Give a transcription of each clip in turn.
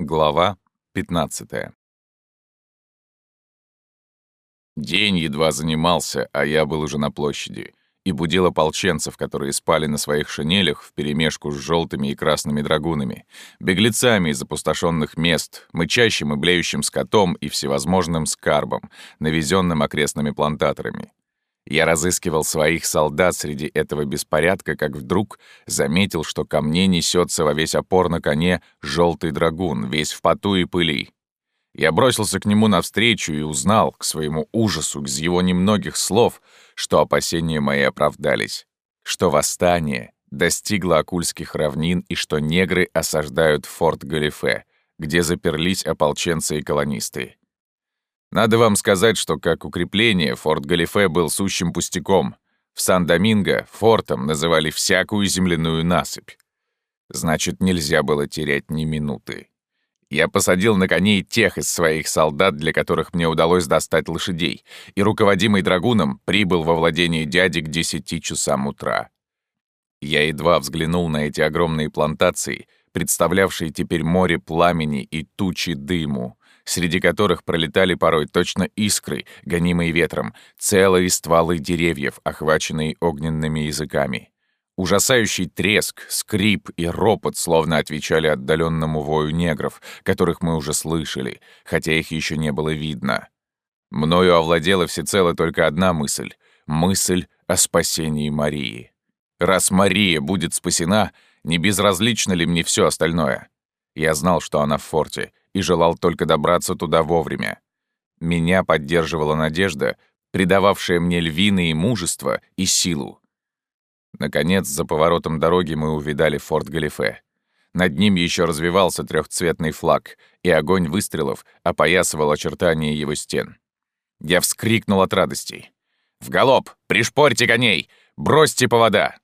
Глава 15 День едва занимался, а я был уже на площади, и будил ополченцев, которые спали на своих шинелях вперемешку с желтыми и красными драгунами, беглецами из опустошенных мест, мычащим и блеющим скотом и всевозможным скарбом, навезенным окрестными плантаторами. Я разыскивал своих солдат среди этого беспорядка, как вдруг заметил, что ко мне несется во весь опор на коне желтый драгун, весь в поту и пыли. Я бросился к нему навстречу и узнал, к своему ужасу, из его немногих слов, что опасения мои оправдались, что восстание достигло Акульских равнин и что негры осаждают форт Галифе, где заперлись ополченцы и колонисты. Надо вам сказать, что как укрепление форт Галифе был сущим пустяком. В Сан-Доминго фортом называли всякую земляную насыпь. Значит, нельзя было терять ни минуты. Я посадил на коней тех из своих солдат, для которых мне удалось достать лошадей, и, руководимый драгуном, прибыл во владение дяди к десяти часам утра. Я едва взглянул на эти огромные плантации, представлявшие теперь море пламени и тучи дыму, среди которых пролетали порой точно искры, гонимые ветром, целые стволы деревьев, охваченные огненными языками. Ужасающий треск, скрип и ропот словно отвечали отдаленному вою негров, которых мы уже слышали, хотя их еще не было видно. Мною овладела всецело только одна мысль — мысль о спасении Марии. Раз Мария будет спасена, не безразлично ли мне все остальное? Я знал, что она в форте, и желал только добраться туда вовремя. Меня поддерживала надежда, придававшая мне львиное мужество и силу. Наконец, за поворотом дороги мы увидали форт Галифе. Над ним еще развивался трехцветный флаг, и огонь выстрелов опоясывал очертания его стен. Я вскрикнул от радости. «В галоп! Пришпорьте коней! Бросьте повода!» —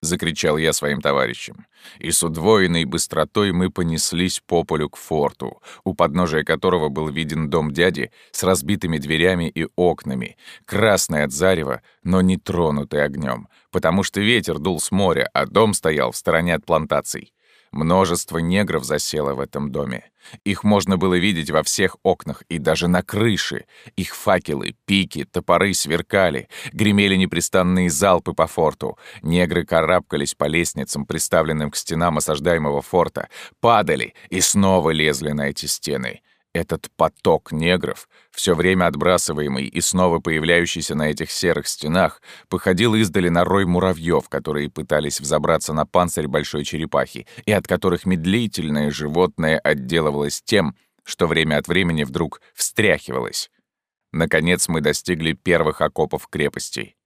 закричал я своим товарищам. И с удвоенной быстротой мы понеслись по полю к форту, у подножия которого был виден дом дяди с разбитыми дверями и окнами, красный от зарева, но не тронутый огнем, потому что ветер дул с моря, а дом стоял в стороне от плантаций. Множество негров засело в этом доме. Их можно было видеть во всех окнах и даже на крыше. Их факелы, пики, топоры сверкали, гремели непрестанные залпы по форту. Негры карабкались по лестницам, приставленным к стенам осаждаемого форта, падали и снова лезли на эти стены. Этот поток негров, все время отбрасываемый и снова появляющийся на этих серых стенах, походил издали на рой муравьев, которые пытались взобраться на панцирь большой черепахи, и от которых медлительное животное отделывалось тем, что время от времени вдруг встряхивалось. Наконец мы достигли первых окопов крепостей.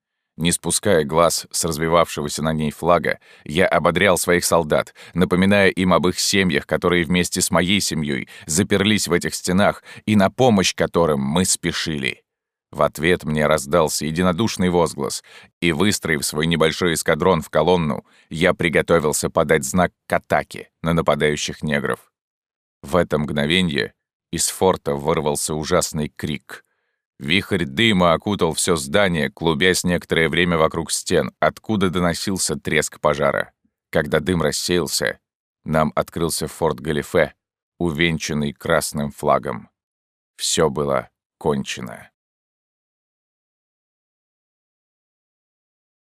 Не спуская глаз с развивавшегося на ней флага, я ободрял своих солдат, напоминая им об их семьях, которые вместе с моей семьей заперлись в этих стенах и на помощь которым мы спешили. В ответ мне раздался единодушный возглас, и, выстроив свой небольшой эскадрон в колонну, я приготовился подать знак к атаке на нападающих негров. В это мгновенье из форта вырвался ужасный крик — Вихрь дыма окутал все здание, клубясь некоторое время вокруг стен, откуда доносился треск пожара. Когда дым рассеялся, нам открылся форт Галифе, увенчанный красным флагом. Все было кончено.